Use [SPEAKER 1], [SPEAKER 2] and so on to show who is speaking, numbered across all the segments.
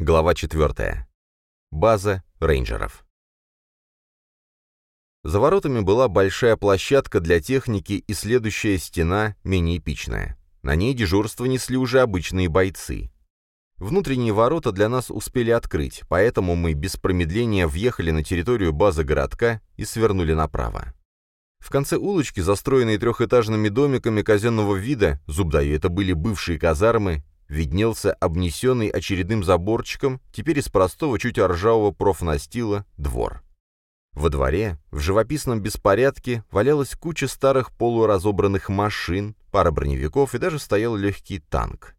[SPEAKER 1] Глава 4. База рейнджеров. За воротами была большая площадка для техники и следующая стена, менее эпичная. На ней дежурство несли уже обычные бойцы. Внутренние ворота для нас успели открыть, поэтому мы без промедления въехали на территорию базы городка и свернули направо. В конце улочки, застроенной трехэтажными домиками казенного вида, зуб даю, это были бывшие казармы, виднелся обнесенный очередным заборчиком, теперь из простого, чуть ржавого профнастила, двор. Во дворе, в живописном беспорядке, валялась куча старых полуразобранных машин, пара броневиков и даже стоял легкий танк.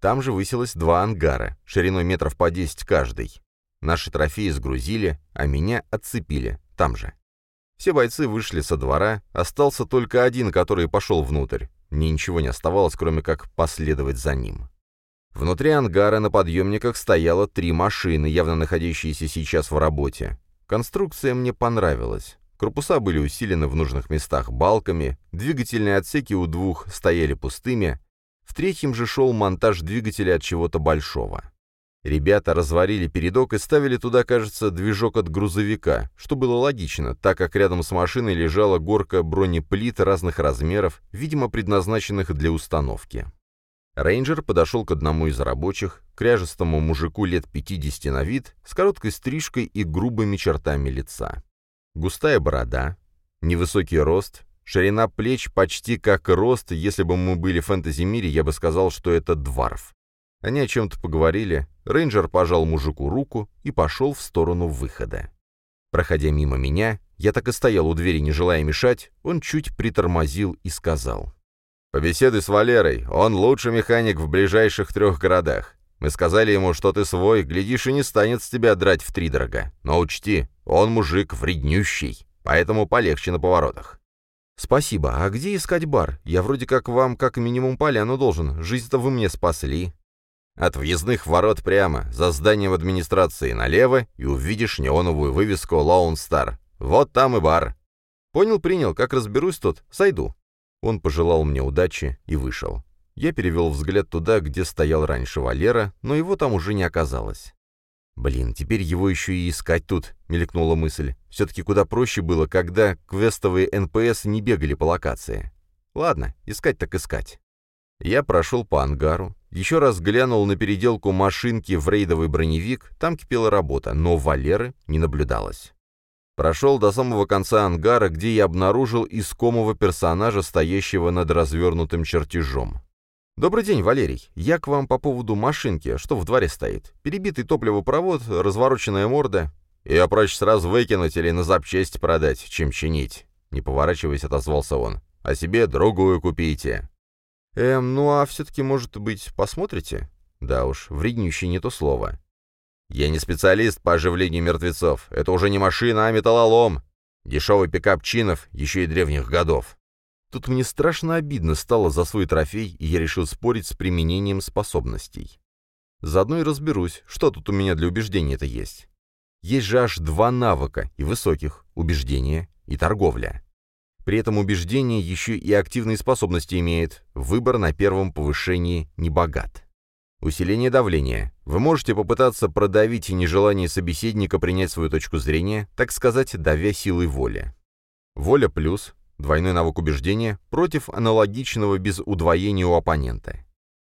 [SPEAKER 1] Там же высилось два ангара, шириной метров по 10 каждый. Наши трофеи сгрузили, а меня отцепили, там же. Все бойцы вышли со двора, остался только один, который пошел внутрь. Мне ничего не оставалось, кроме как последовать за ним. Внутри ангара на подъемниках стояло три машины, явно находящиеся сейчас в работе. Конструкция мне понравилась. Корпуса были усилены в нужных местах балками, двигательные отсеки у двух стояли пустыми, в третьем же шел монтаж двигателя от чего-то большого. Ребята разварили передок и ставили туда, кажется, движок от грузовика, что было логично, так как рядом с машиной лежала горка бронеплит разных размеров, видимо, предназначенных для установки. Рейнджер подошел к одному из рабочих, кряжестому мужику лет 50 на вид, с короткой стрижкой и грубыми чертами лица. Густая борода, невысокий рост, ширина плеч почти как рост, если бы мы были в фэнтези-мире, я бы сказал, что это дварф. Они о чем-то поговорили, рейнджер пожал мужику руку и пошел в сторону выхода. Проходя мимо меня, я так и стоял у двери, не желая мешать, он чуть притормозил и сказал. Побеседуй с Валерой, он лучший механик в ближайших трех городах. Мы сказали ему, что ты свой, глядишь, и не станет с тебя драть в втридорога. Но учти, он мужик вреднющий, поэтому полегче на поворотах». «Спасибо. А где искать бар? Я вроде как вам как минимум поляну должен. Жизнь-то вы мне спасли».
[SPEAKER 2] От въездных ворот прямо, за зданием администрации налево, и увидишь неоновую вывеску «Lone Star». Вот там и бар.
[SPEAKER 1] Понял, принял. Как разберусь тут, зайду. Он пожелал мне удачи и вышел. Я перевел взгляд туда, где стоял раньше Валера, но его там уже не оказалось. «Блин, теперь его еще и искать тут», — мелькнула мысль. «Все-таки куда проще было, когда квестовые НПС не бегали по локации. Ладно, искать так искать». Я прошел по ангару, еще раз глянул на переделку машинки в рейдовый броневик, там кипела работа, но Валеры не наблюдалось. Прошел до самого конца ангара, где я обнаружил искомого персонажа, стоящего над развернутым чертежом. «Добрый день, Валерий. Я к вам по поводу машинки, что в дворе стоит. Перебитый топливопровод, развороченная морда.
[SPEAKER 2] Ее проще сразу выкинуть или на запчасти продать, чем чинить», — не поворачиваясь, отозвался он. «А себе другую купите».
[SPEAKER 1] «Эм, ну а все-таки, может быть, посмотрите?» Да уж, вреднющий не то слово.
[SPEAKER 2] Я не специалист по оживлению мертвецов. Это уже не машина, а металлолом. Дешевый пикап чинов, еще и древних годов.
[SPEAKER 1] Тут мне страшно обидно стало за свой трофей, и я решил спорить с применением способностей. Заодно и разберусь, что тут у меня для убеждения-то есть. Есть же аж два навыка, и высоких — убеждение и торговля. При этом убеждение еще и активные способности имеет, выбор на первом повышении не богат. Усиление давления. Вы можете попытаться продавить нежелание собеседника принять свою точку зрения, так сказать, давя силой воли. Воля плюс, двойной навык убеждения, против аналогичного без удвоения у оппонента.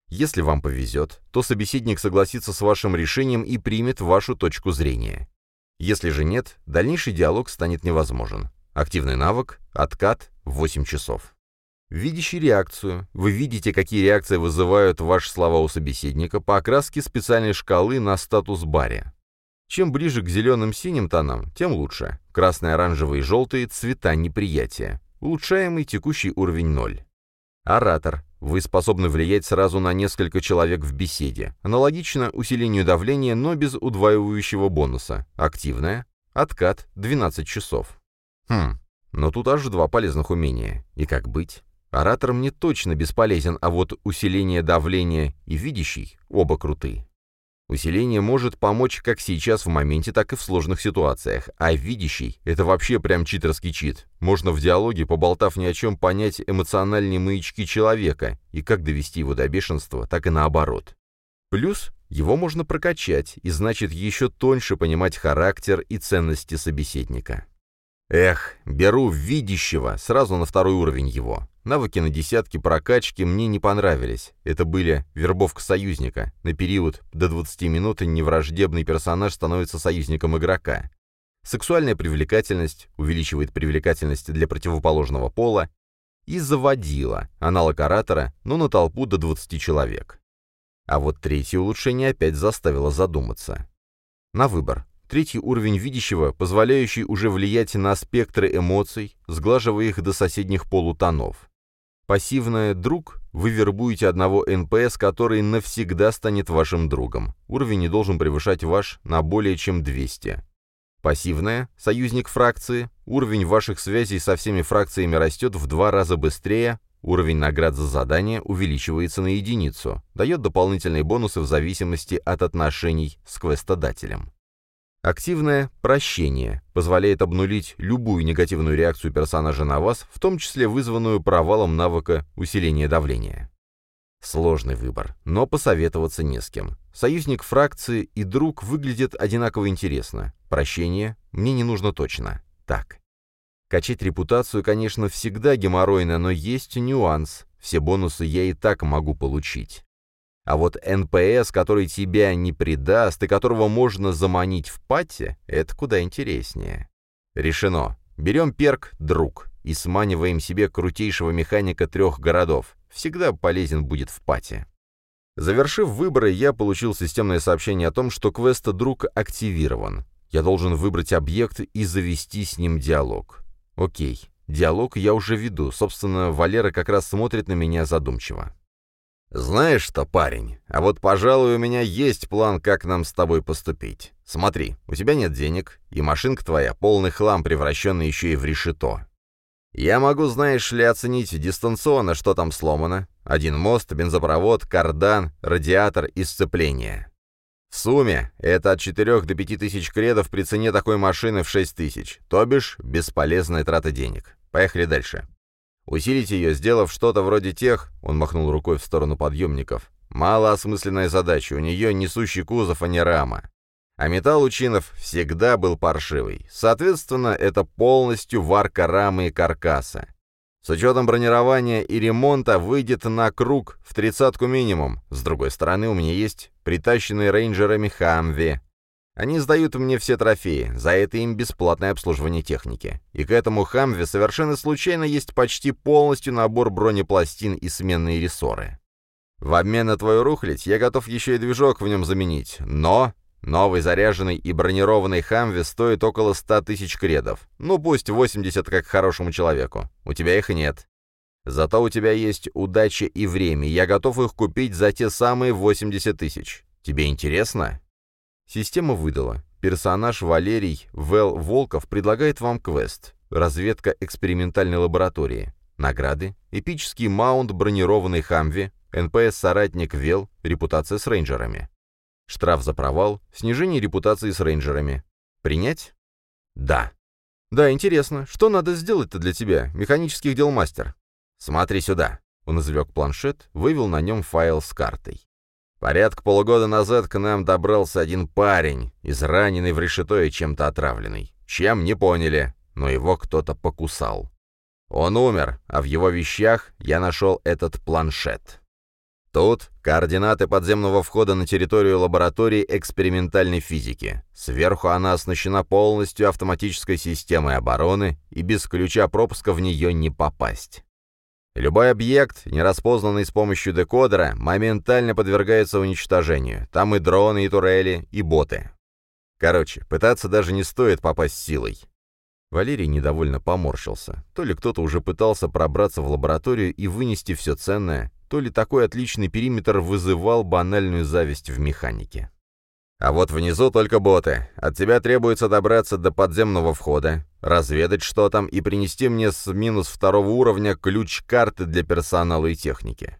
[SPEAKER 1] Если вам повезет, то собеседник согласится с вашим решением и примет вашу точку зрения. Если же нет, дальнейший диалог станет невозможен. Активный навык – откат в 8 часов. Видящий реакцию. Вы видите, какие реакции вызывают ваши слова у собеседника по окраске специальной шкалы на статус-баре. Чем ближе к зеленым-синим тонам, тем лучше. Красные, оранжевые и желтые – цвета неприятия. Улучшаемый текущий уровень 0. Оратор. Вы способны влиять сразу на несколько человек в беседе. Аналогично усилению давления, но без удваивающего бонуса. Активная. Откат 12 часов. Хм, но тут аж два полезных умения. И как быть? Оратор мне точно бесполезен, а вот усиление давления и видящий оба круты. Усиление может помочь как сейчас в моменте, так и в сложных ситуациях, а видящий — это вообще прям читерский чит. Можно в диалоге, поболтав ни о чем, понять эмоциональные маячки человека и как довести его до бешенства, так и наоборот. Плюс Его можно прокачать, и значит еще тоньше понимать характер и ценности собеседника. Эх, беру видящего, сразу на второй уровень его. Навыки на десятки прокачки мне не понравились. Это были вербовка союзника. На период до 20 минут невраждебный персонаж становится союзником игрока. Сексуальная привлекательность увеличивает привлекательность для противоположного пола. И заводила, аналог оратора, но на толпу до 20 человек. А вот третье улучшение опять заставило задуматься. На выбор. Третий уровень видящего, позволяющий уже влиять на спектры эмоций, сглаживая их до соседних полутонов. Пассивное «друг» вы вербуете одного НПС, который навсегда станет вашим другом. Уровень не должен превышать ваш на более чем 200. Пассивное «союзник фракции». Уровень ваших связей со всеми фракциями растет в два раза быстрее, Уровень наград за задание увеличивается на единицу, дает дополнительные бонусы в зависимости от отношений с квестодателем. Активное «прощение» позволяет обнулить любую негативную реакцию персонажа на вас, в том числе вызванную провалом навыка усиления давления. Сложный выбор, но посоветоваться не с кем. Союзник фракции и друг выглядят одинаково интересно. Прощение мне не нужно точно. Так, Качать репутацию, конечно, всегда геморройно, но есть нюанс. Все бонусы я и так могу получить. А вот НПС, который тебя не предаст и которого можно заманить в пати, это куда интереснее. Решено. Берем перк «Друг» и сманиваем себе крутейшего механика трех городов. Всегда полезен будет в пати. Завершив выборы, я получил системное сообщение о том, что квест «Друг» активирован. Я должен выбрать объект и завести с ним диалог. Окей, диалог я уже веду, собственно, Валера как раз смотрит на меня задумчиво. «Знаешь что, парень, а вот, пожалуй, у меня есть план, как нам с тобой поступить. Смотри, у тебя нет денег, и машинка твоя полный хлам, превращенный еще и в решето. Я могу, знаешь ли, оценить дистанционно, что там сломано. Один мост, бензопровод, кардан, радиатор и сцепление. В сумме это от 4 до 5 тысяч кредов при цене такой машины в 6 тысяч, то бишь бесполезная трата денег. Поехали дальше. Усилить ее, сделав что-то вроде тех, он махнул рукой в сторону подъемников, малоосмысленная задача, у нее несущий кузов, а не рама. А металл у чинов всегда был паршивый. Соответственно, это полностью варка рамы и каркаса. С учетом бронирования и ремонта выйдет на круг в тридцатку минимум. С другой стороны, у меня есть притащенные рейнджерами Хамви. Они сдают мне все трофеи, за это им бесплатное обслуживание техники. И к этому Хамви совершенно случайно есть почти полностью набор бронепластин и сменные рессоры. В обмен на твою рухлядь я готов еще и движок в нем заменить, но Новый заряженный и бронированный Хамви стоит около 100 тысяч кредов. Ну, пусть 80 как хорошему человеку. У тебя их нет. Зато у тебя есть удача и время, я готов их купить за те самые 80 тысяч. Тебе интересно?» Система выдала. Персонаж Валерий Вэл Волков предлагает вам квест. Разведка экспериментальной лаборатории. Награды. Эпический маунт бронированный Хамви. НПС-соратник Вел. Репутация с рейнджерами. Штраф за провал, снижение репутации с рейнджерами. Принять? Да. Да, интересно, что надо сделать-то для тебя, механических дел мастер? Смотри сюда. Он извлек планшет, вывел на нем файл с картой. Порядка полугода назад к нам добрался один парень, израненный в решето и чем-то отравленный. Чем, не поняли, но его кто-то покусал. Он умер, а в его вещах я нашел этот планшет. Тут координаты подземного входа на территорию лаборатории экспериментальной физики. Сверху она оснащена полностью автоматической системой обороны, и без ключа пропуска в нее не попасть. Любой объект, не распознанный с помощью декодера, моментально подвергается уничтожению. Там и дроны, и турели, и боты. Короче, пытаться даже не стоит попасть силой. Валерий недовольно поморщился. То ли кто-то уже пытался пробраться в лабораторию и вынести все ценное, то ли такой отличный периметр вызывал банальную зависть в механике. А вот внизу только боты. От тебя требуется добраться до подземного входа, разведать, что там, и принести мне с минус второго уровня ключ карты для персонала и техники.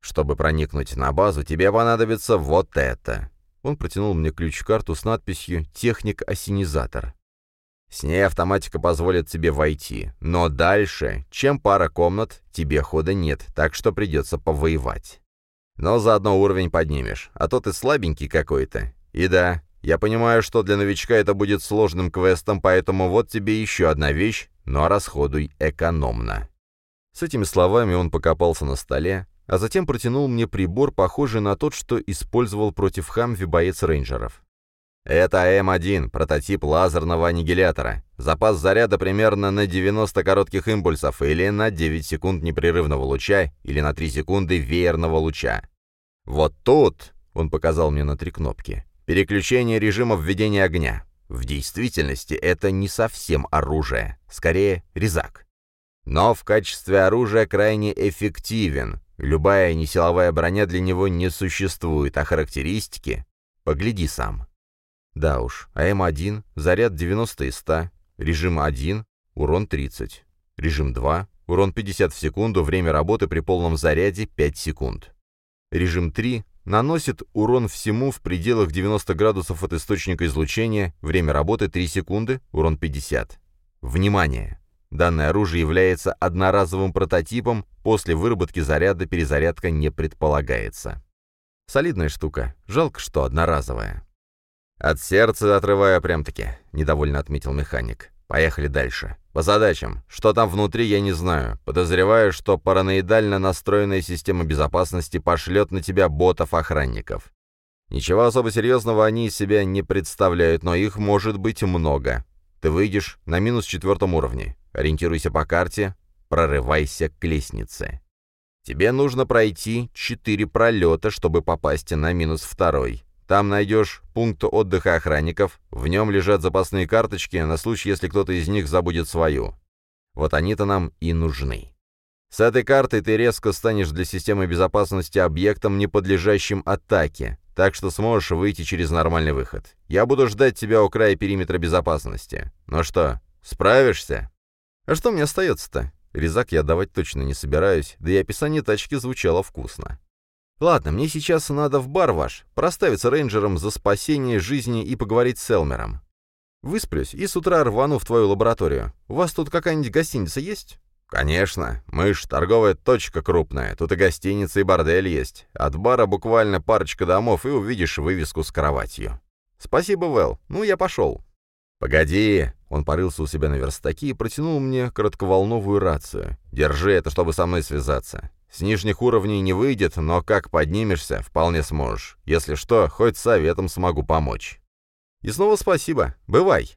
[SPEAKER 1] Чтобы проникнуть на базу, тебе понадобится вот это. Он протянул мне ключ-карту с надписью «Техник-осенизатор». С ней автоматика позволит тебе войти, но дальше, чем пара комнат, тебе хода нет, так что придется повоевать.
[SPEAKER 2] Но заодно уровень поднимешь, а то ты слабенький какой-то. И да, я понимаю, что для новичка это будет сложным квестом, поэтому вот тебе еще одна вещь, но расходуй экономно». С этими словами он покопался на столе, а затем протянул мне прибор, похожий на тот, что использовал против Хамви боец рейнджеров. Это АМ-1, прототип лазерного аннигилятора. Запас заряда примерно на 90 коротких импульсов или на 9 секунд непрерывного луча или на 3 секунды веерного луча. Вот тут, он показал мне на три кнопки, переключение режима введения огня. В действительности это не совсем оружие, скорее резак. Но в качестве оружия крайне эффективен. Любая несиловая броня для него не существует, а характеристики... Погляди сам. Да уж, АМ-1, заряд 90 из 100, режим 1, урон 30, режим 2, урон 50 в секунду, время работы при полном заряде 5 секунд. Режим 3 наносит урон всему в пределах 90 градусов от источника излучения, время работы 3 секунды, урон 50. Внимание! Данное оружие является одноразовым прототипом, после выработки заряда перезарядка не предполагается. Солидная штука, жалко, что одноразовая. «От сердца отрываю прям-таки», — недовольно отметил механик. «Поехали дальше. По задачам. Что там внутри, я не знаю. Подозреваю, что параноидально настроенная система безопасности пошлет на тебя ботов-охранников. Ничего особо серьезного они из себя не представляют, но их может быть много. Ты выйдешь на минус четвертом уровне. Ориентируйся по карте, прорывайся к лестнице. Тебе нужно пройти четыре пролета, чтобы попасть на минус второй. Там найдешь пункт отдыха охранников, в нем лежат запасные карточки на случай, если кто-то из них забудет свою. Вот они-то нам и нужны. С этой картой ты резко станешь для системы безопасности объектом, не подлежащим атаке, так что сможешь выйти через нормальный выход. Я буду ждать тебя у края периметра безопасности. Ну что, справишься? А что мне остается-то? Резак я давать точно не собираюсь, да и описание тачки звучало вкусно. Ладно, мне сейчас надо в бар ваш, проставиться рейнджером за спасение жизни и поговорить с Элмером. Высплюсь и с утра рвану в твою лабораторию. У вас тут какая-нибудь гостиница есть? «Конечно. Мы ж торговая точка крупная. Тут и гостиница, и бордель есть. От бара буквально парочка домов, и увидишь вывеску с кроватью». «Спасибо, Вэл. Ну, я пошел». «Погоди!» Он порылся у себя на верстаке и протянул мне коротковолновую рацию. «Держи это, чтобы со мной связаться. С нижних уровней не выйдет, но как поднимешься, вполне сможешь. Если что, хоть советом смогу помочь. И снова спасибо. Бывай.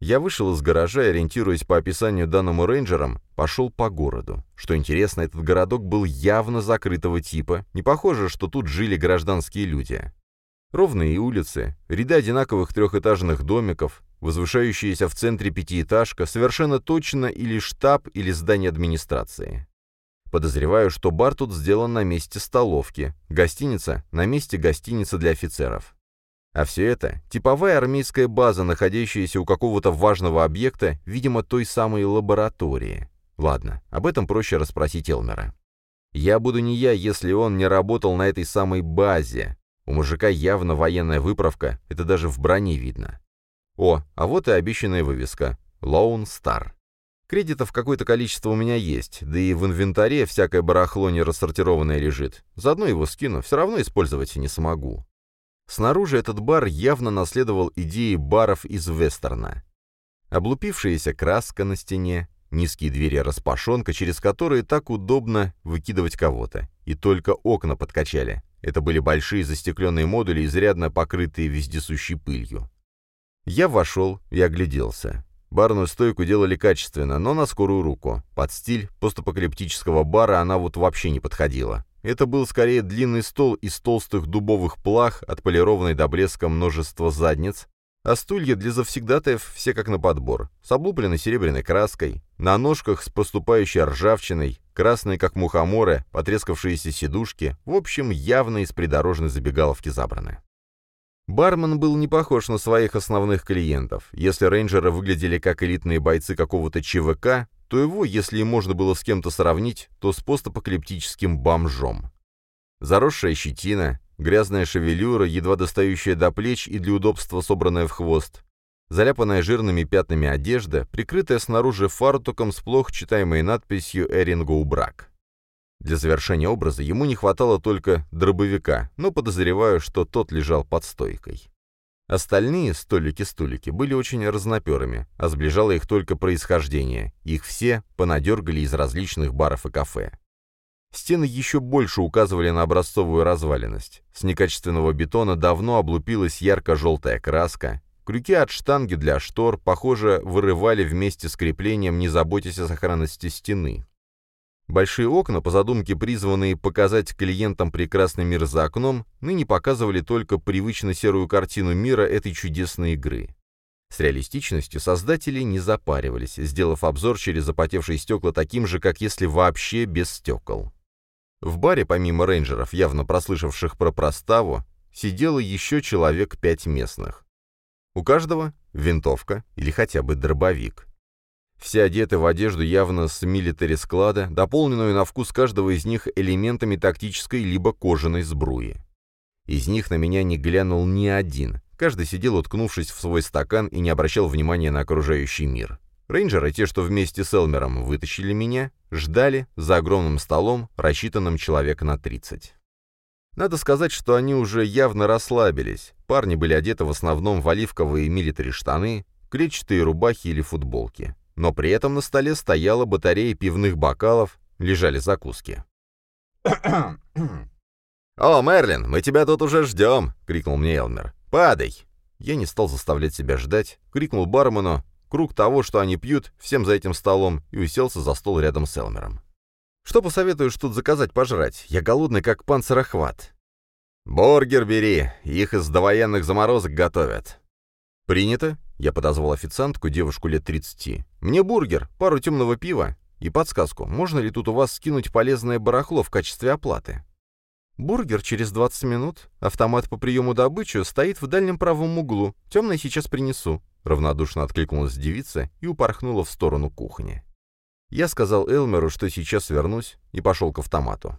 [SPEAKER 2] Я вышел из гаража и, ориентируясь по описанию данному рейнджерам, пошел по городу. Что интересно, этот городок был явно закрытого типа, не похоже, что тут жили гражданские люди. Ровные улицы, ряды одинаковых трехэтажных домиков, возвышающиеся в центре пятиэтажка, совершенно точно или штаб, или здание администрации. Подозреваю, что бар тут сделан на месте столовки, гостиница — на месте гостиницы для офицеров. А все это — типовая армейская база, находящаяся у какого-то важного объекта, видимо, той самой лаборатории. Ладно, об этом проще расспросить Элмера. Я буду не я, если он не работал на этой самой базе. У мужика явно военная выправка, это даже в броне видно. О, а вот и обещанная вывеска. Lone Star. Кредитов какое-то количество у меня есть, да и в инвентаре всякое барахло не рассортированное лежит. Заодно его скину, все равно использовать не смогу. Снаружи этот бар явно наследовал идеи баров из вестерна. Облупившаяся краска на стене, низкие двери распашонка, через которые так удобно выкидывать кого-то. И только окна подкачали. Это были большие застекленные модули, изрядно покрытые вездесущей пылью. Я вошел и огляделся. Барную стойку делали качественно, но на скорую руку. Под стиль постапокалиптического бара она вот вообще не подходила. Это был скорее длинный стол из толстых дубовых плах, отполированный до блеска множество задниц, а стулья для завсегдатаев все как на подбор, с облупленной серебряной краской, на ножках с поступающей ржавчиной, красные как мухоморы, потрескавшиеся сидушки, в общем, явно из придорожной забегаловки забраны. Бармен был не похож на своих основных клиентов. Если рейнджеры выглядели как элитные бойцы какого-то ЧВК, то его, если и можно было с кем-то сравнить, то с постапокалиптическим бомжом. Заросшая щетина, грязная шевелюра, едва достающая до плеч и для удобства собранная в хвост, заляпанная жирными пятнами одежда, прикрытая снаружи фартуком с плохо читаемой надписью «Эрингоу брак».
[SPEAKER 1] Для завершения образа ему не хватало только дробовика, но подозреваю, что тот лежал под стойкой. Остальные столики-стулики были очень разноперыми, а сближало их только происхождение. Их все понадергали из различных баров и кафе. Стены еще больше указывали на образцовую разваленность. С некачественного бетона давно облупилась ярко-желтая краска. Крюки от штанги для штор, похоже, вырывали вместе с креплением, не заботясь о сохранности стены. Большие окна, по задумке призванные показать клиентам прекрасный мир за окном, ныне показывали только привычно серую картину мира этой чудесной игры. С реалистичностью создатели не запаривались, сделав обзор через запотевшие стекла таким же, как если вообще без стекол. В баре, помимо рейнджеров, явно прослышавших про проставу, сидело еще человек пять местных. У каждого винтовка или хотя бы дробовик. Все одеты в одежду явно с милитари-склада, дополненную на вкус каждого из них элементами тактической либо кожаной сбруи. Из них на меня не глянул ни один. Каждый сидел, уткнувшись в свой стакан и не обращал внимания на окружающий мир. Рейнджеры, те, что вместе с Элмером вытащили меня, ждали за огромным столом, рассчитанным человек на 30. Надо сказать, что они уже явно расслабились. Парни были одеты в основном в оливковые милитари штаны, клетчатые рубахи или футболки но при этом на столе стояла батарея пивных бокалов, лежали закуски. «О, Мерлин, мы тебя тут уже ждем!» — крикнул мне Элмер. «Падай!» Я не стал заставлять себя ждать, крикнул бармену, круг того, что они пьют, всем за этим столом, и уселся за стол рядом с Элмером. «Что посоветуешь тут заказать пожрать? Я голодный, как панцирохват». «Бургер бери, их из довоенных заморозок готовят». «Принято. Я подозвал официантку, девушку лет 30. «Мне бургер, пару темного пива и подсказку, можно ли тут у вас скинуть полезное барахло в качестве оплаты?» «Бургер через 20 минут. Автомат по приему добычи стоит в дальнем правом углу. Темное сейчас принесу», — равнодушно откликнулась девица и упорхнула в сторону кухни. Я сказал Элмеру, что сейчас вернусь, и пошел к автомату.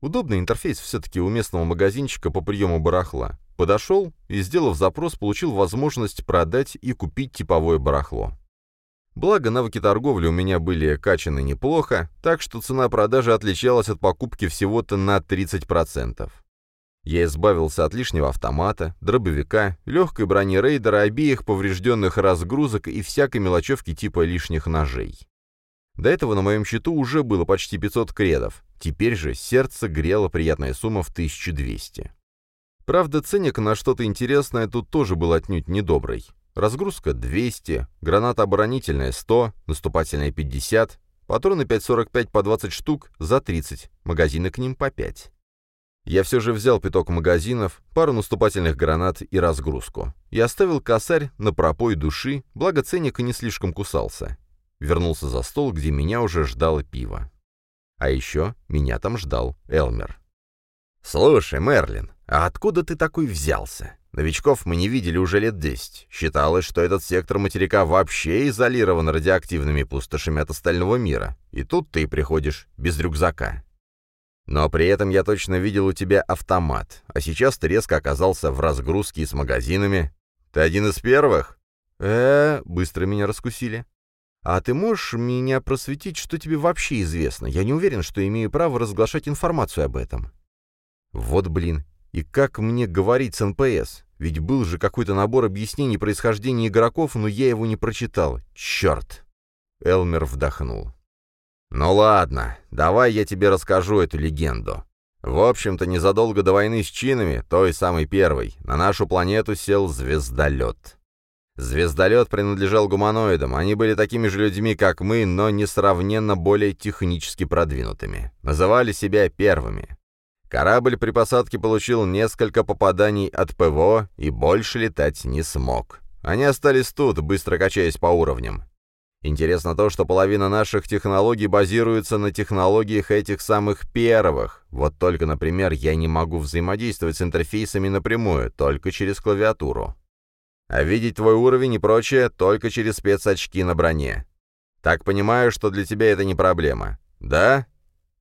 [SPEAKER 1] Удобный интерфейс все-таки у местного магазинчика по приему барахла. Подошел и, сделав запрос, получил возможность продать и купить типовое барахло. Благо, навыки торговли у меня были качаны неплохо, так что цена продажи отличалась от покупки всего-то на 30%. Я избавился от лишнего автомата, дробовика, легкой брони рейдера, обеих поврежденных разгрузок и всякой мелочевки типа лишних ножей. До этого на моем счету уже было почти 500 кредов, теперь же сердце грела приятная сумма в 1200. Правда, ценник на что-то интересное тут тоже был отнюдь недобрый. Разгрузка 200, граната оборонительная 100, наступательная 50, патроны 5.45 по 20 штук за 30, магазины к ним по 5. Я все же взял пяток магазинов, пару наступательных гранат и разгрузку. И оставил косарь на пропой души, благо ценник не слишком кусался. Вернулся за стол, где меня уже ждало пиво. А еще меня там ждал Элмер. «Слушай, Мерлин, а откуда ты такой взялся? Новичков мы не видели уже лет десять. Считалось, что этот сектор материка вообще изолирован радиоактивными пустошами от остального мира. И тут ты приходишь без рюкзака. Но при этом я точно видел у тебя автомат, а сейчас ты резко оказался в разгрузке с магазинами. Ты один из первых? э, -э быстро меня раскусили. А ты можешь меня просветить, что тебе вообще известно? Я не уверен, что имею право разглашать информацию об этом. Вот блин, и как мне говорить с НПС? Ведь был же какой-то набор объяснений происхождения игроков, но я его не прочитал. Черт!» Элмер вдохнул. «Ну ладно, давай я тебе расскажу эту легенду. В общем-то, незадолго до войны с чинами, той самой первой, на нашу планету сел звездолет. Звездолет принадлежал гуманоидам, они были такими же людьми, как мы, но несравненно более технически продвинутыми. Называли себя первыми. Корабль при посадке получил несколько попаданий от ПВО и больше летать не смог. Они остались тут, быстро качаясь по уровням. Интересно то, что половина наших технологий базируется на технологиях этих самых первых. Вот только, например, я не могу взаимодействовать с интерфейсами напрямую, только через клавиатуру. А видеть твой уровень и прочее только через спецочки на броне. Так понимаю, что для тебя это не проблема. Да?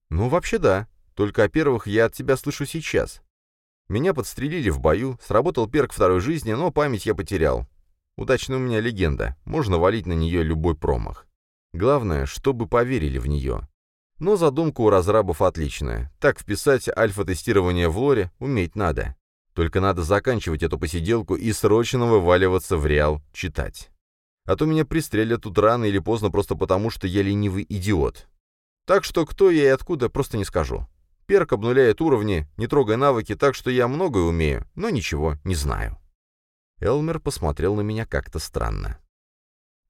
[SPEAKER 1] Ну, вообще да. Только о первых я от тебя слышу сейчас. Меня подстрелили в бою, сработал перк второй жизни, но память я потерял. Удачная у меня легенда, можно валить на нее любой промах. Главное, чтобы поверили в нее. Но задумка у разрабов отличная. Так вписать альфа-тестирование в лоре уметь надо. Только надо заканчивать эту посиделку и срочно вываливаться в реал читать. А то меня пристрелят тут рано или поздно просто потому, что я ленивый идиот. Так что кто я и откуда, просто не скажу. Перк обнуляет уровни, не трогая навыки, так что я многое умею, но ничего не знаю. Элмер посмотрел на меня как-то странно.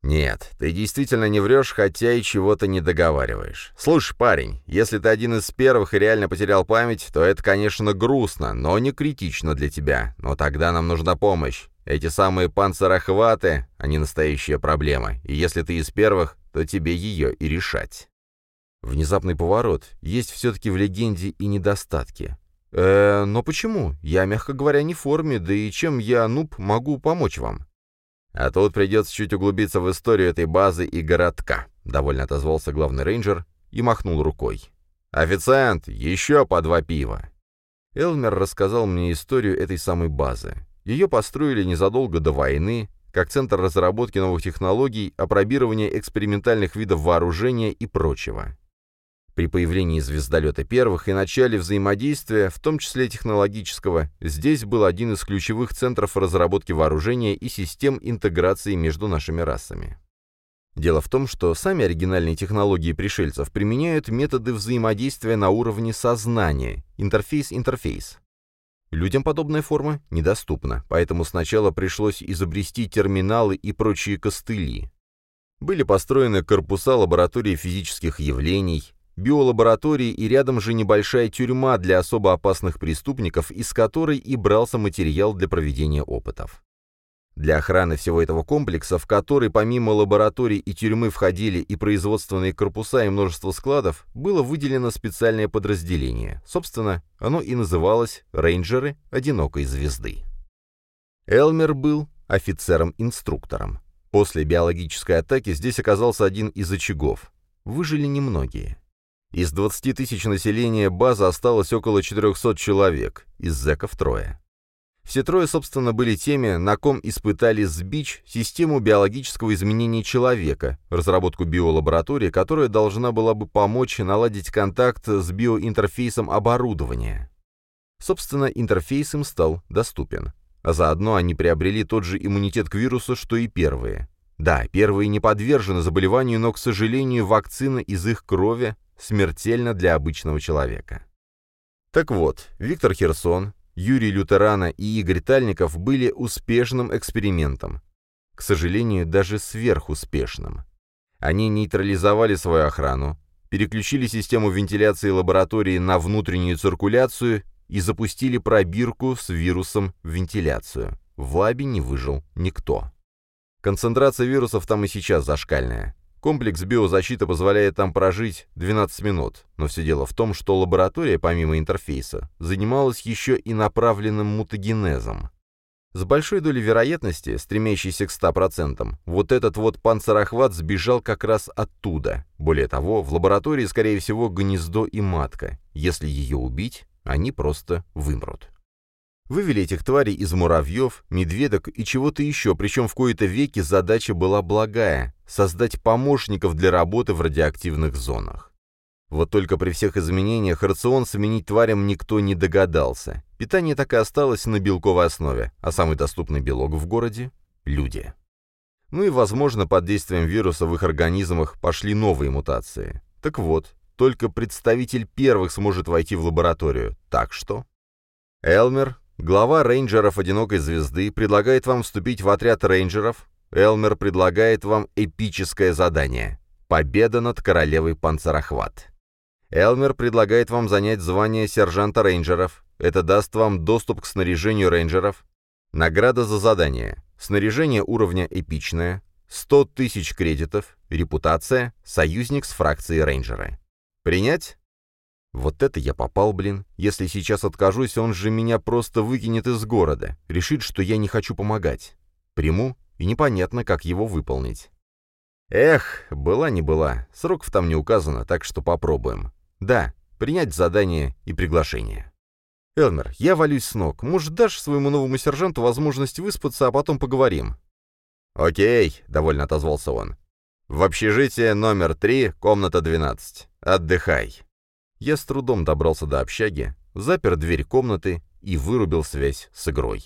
[SPEAKER 1] «Нет, ты действительно не врешь, хотя и чего-то не договариваешь. Слушай, парень, если ты один из первых и реально потерял память, то это, конечно, грустно, но не критично для тебя. Но тогда нам нужна помощь. Эти самые панцирохваты, они настоящая проблема, и если ты из первых, то тебе ее и решать». Внезапный поворот. Есть все-таки в легенде и недостатки. «Э, но почему? Я, мягко говоря, не в форме, да и чем я, нуб, могу помочь вам?» «А тут придется чуть углубиться в историю этой базы и городка», — довольно отозвался главный рейнджер и махнул рукой. «Официант, еще по два пива!» Элмер рассказал мне историю этой самой базы. Ее построили незадолго до войны, как центр разработки новых технологий, опробирования экспериментальных видов вооружения и прочего. При появлении звездолета первых и начале взаимодействия, в том числе технологического, здесь был один из ключевых центров разработки вооружения и систем интеграции между нашими расами. Дело в том, что сами оригинальные технологии пришельцев применяют методы взаимодействия на уровне сознания, интерфейс-интерфейс. Людям подобная форма недоступна, поэтому сначала пришлось изобрести терминалы и прочие костыли. Были построены корпуса лаборатории физических явлений, биолаборатории и рядом же небольшая тюрьма для особо опасных преступников, из которой и брался материал для проведения опытов. Для охраны всего этого комплекса, в который помимо лабораторий и тюрьмы входили и производственные корпуса и множество складов, было выделено специальное подразделение. Собственно, оно и называлось «Рейнджеры Одинокой Звезды». Элмер был офицером-инструктором. После биологической атаки здесь оказался один из очагов. Выжили немногие. Из 20 тысяч населения база осталось около 400 человек, из зэков трое. Все трое, собственно, были теми, на ком испытали СБИЧ, систему биологического изменения человека, разработку биолаборатории, которая должна была бы помочь наладить контакт с биоинтерфейсом оборудования. Собственно, интерфейс им стал доступен. А заодно они приобрели тот же иммунитет к вирусу, что и первые. Да, первые не подвержены заболеванию, но, к сожалению, вакцина из их крови смертельно для обычного человека. Так вот, Виктор Херсон, Юрий Лютерана и Игорь Тальников были успешным экспериментом. К сожалению, даже сверхуспешным. Они нейтрализовали свою охрану, переключили систему вентиляции лаборатории на внутреннюю циркуляцию и запустили пробирку с вирусом в вентиляцию. В лабе не выжил никто. Концентрация вирусов там и сейчас зашкальная. Комплекс биозащиты позволяет там прожить 12 минут, но все дело в том, что лаборатория, помимо интерфейса, занималась еще и направленным мутагенезом. С большой долей вероятности, стремящейся к 100%, вот этот вот панцирохват сбежал как раз оттуда. Более того, в лаборатории, скорее всего, гнездо и матка. Если ее убить, они просто вымрут. Вывели этих тварей из муравьев, медведок и чего-то еще, причем в кои-то веки задача была благая — создать помощников для работы в радиоактивных зонах. Вот только при всех изменениях рацион сменить тварям никто не догадался. Питание так и осталось на белковой основе, а самый доступный белок в городе — люди. Ну и, возможно, под действием вируса в их организмах пошли новые мутации. Так вот, только представитель первых сможет войти в лабораторию, так что... Элмер, Глава рейнджеров «Одинокой звезды» предлагает вам вступить в отряд рейнджеров. Элмер предлагает вам эпическое задание — победа над королевой Панцерохват. Элмер предлагает вам занять звание сержанта рейнджеров. Это даст вам доступ к снаряжению рейнджеров. Награда за задание. Снаряжение уровня эпичное. 100 тысяч кредитов. Репутация. Союзник с фракцией рейнджеры. Принять? Вот это я попал, блин. Если сейчас откажусь, он же меня просто выкинет из города. Решит, что я не хочу помогать. Приму, и непонятно, как его выполнить. Эх, была не была. Сроков там не указано, так что попробуем. Да, принять задание и приглашение. Элмер, я валюсь с ног. Может, дашь своему новому сержанту возможность выспаться, а потом поговорим? Окей, довольно отозвался он.
[SPEAKER 2] В общежитие номер 3, комната 12. Отдыхай.
[SPEAKER 1] Я с трудом добрался до общаги, запер дверь комнаты и вырубил связь с игрой.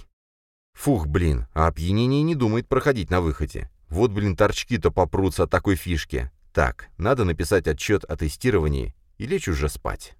[SPEAKER 1] Фух, блин, а опьянение не думает проходить на выходе. Вот, блин, торчки-то попрутся от такой фишки. Так, надо написать отчет о тестировании и лечь уже спать.